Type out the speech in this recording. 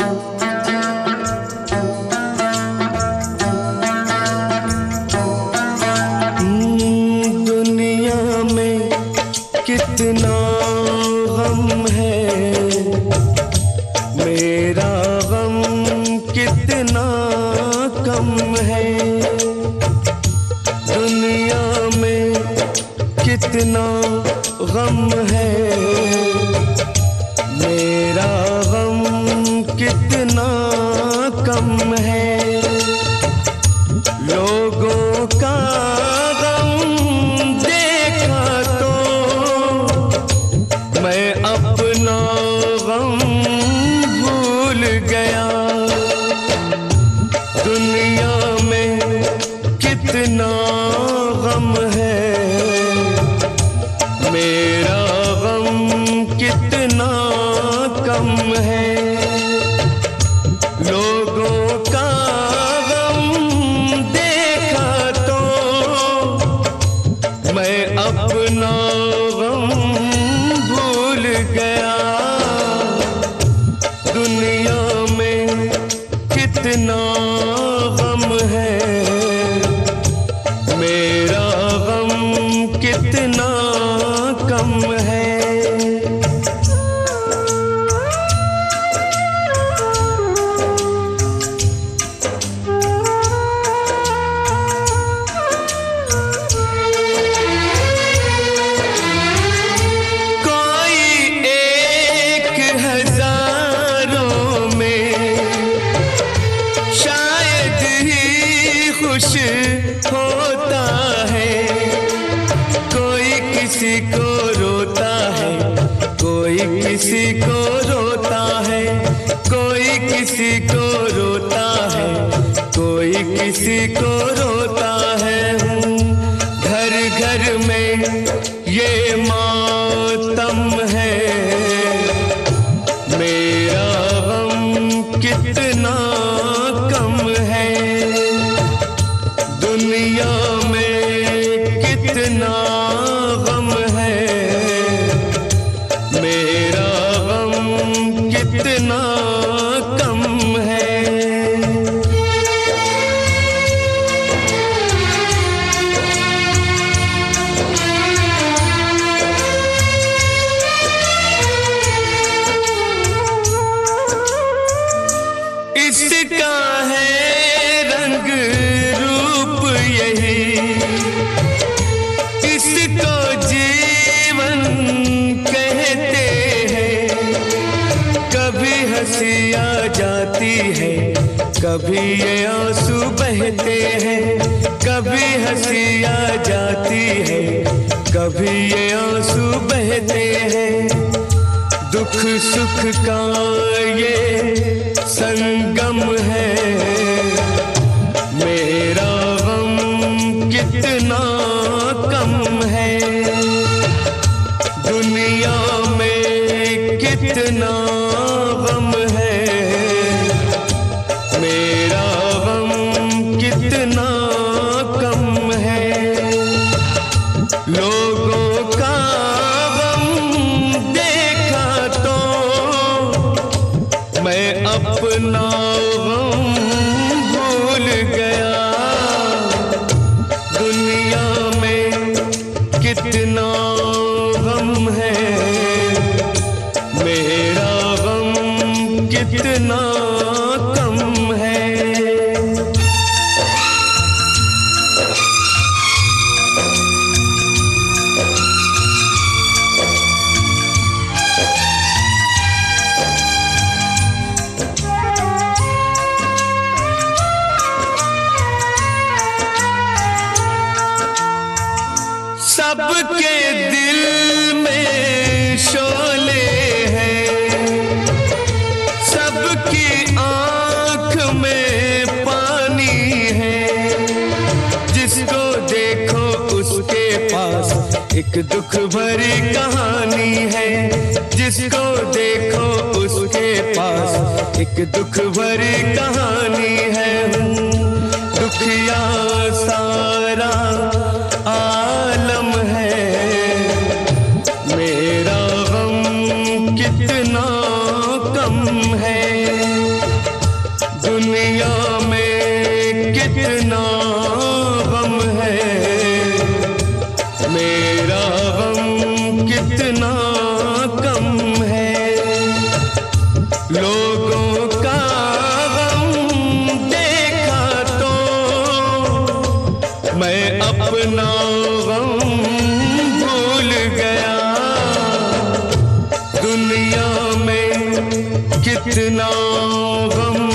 हम्म, दुनिया में कितना गम है। मेरा गम कितना कम है। दुनिया में कितना गम है। मेरा गम कितना कम है। लोगों का गम देखा तो मैं अपना गम भूल गया। दुनिया में कितना गम है। मेरा गम कितना कम है। अपना किसी को रोता है, कोई किसी को रोता है, कोई किसी को रोता है, कोई किसी को रोता है। हूँ घर घर में ये मातम है। मेरा गम कितना कम है। कभी ये आँसू बहते हैं, कभी हँसी आ जाती है, कभी ये आँसू बहते हैं। दुख सुख का ये संगम है। मेरा गम कितना कम है, दुनिया में कितना कितना कम है। सबके एक दुख भरी कहानी है जिसको देखो उसके पास। एक दुख भरी कहानी है। मैं अपना गम भूल गया। दुनिया में कितना गम